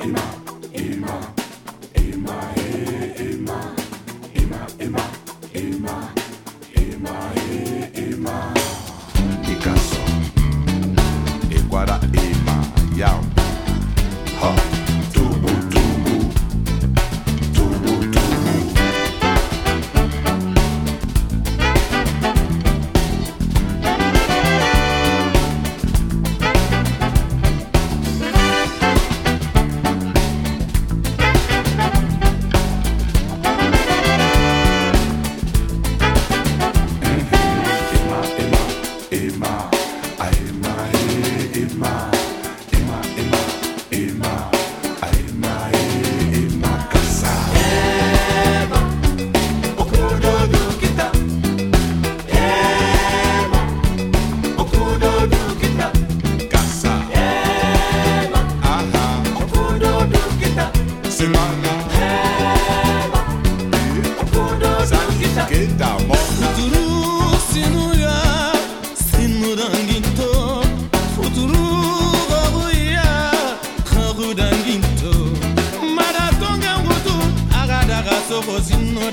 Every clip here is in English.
in my, in my.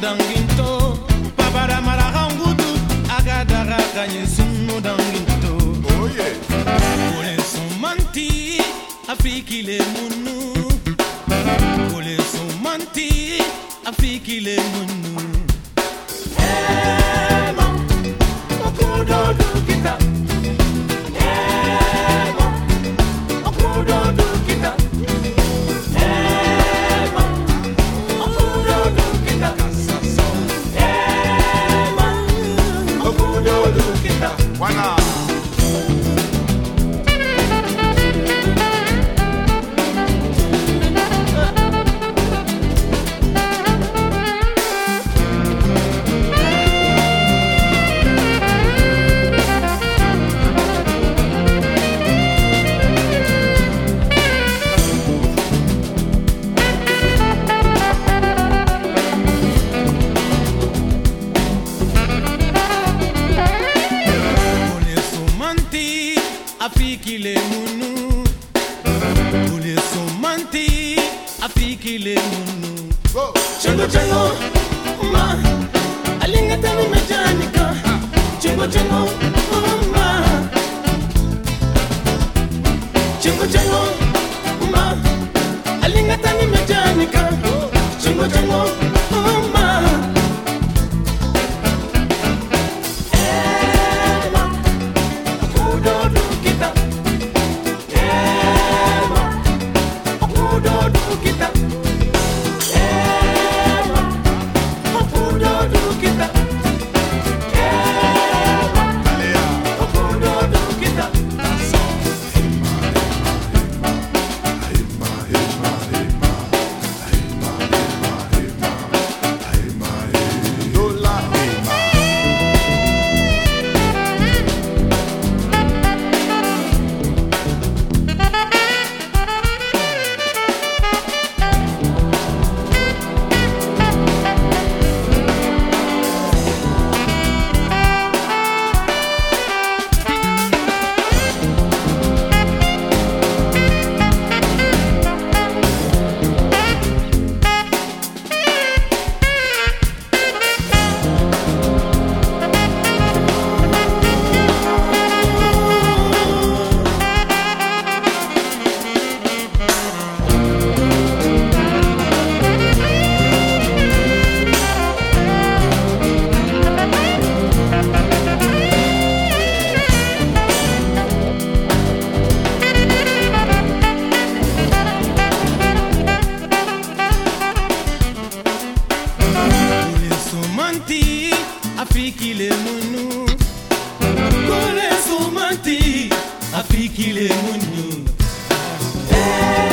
danginto. Babara marahangudu Agadara kanye Oye. Kole sumanti Afiki le munu. Kole sumanti Afiki le munu. Afikile munu Go Chengo chengo ma alingata ni mejanika Chengo chengo ma Chengo chengo ma alingata ni mejanika Chengo chengo afikile munu kole sumanti afikile munu hey.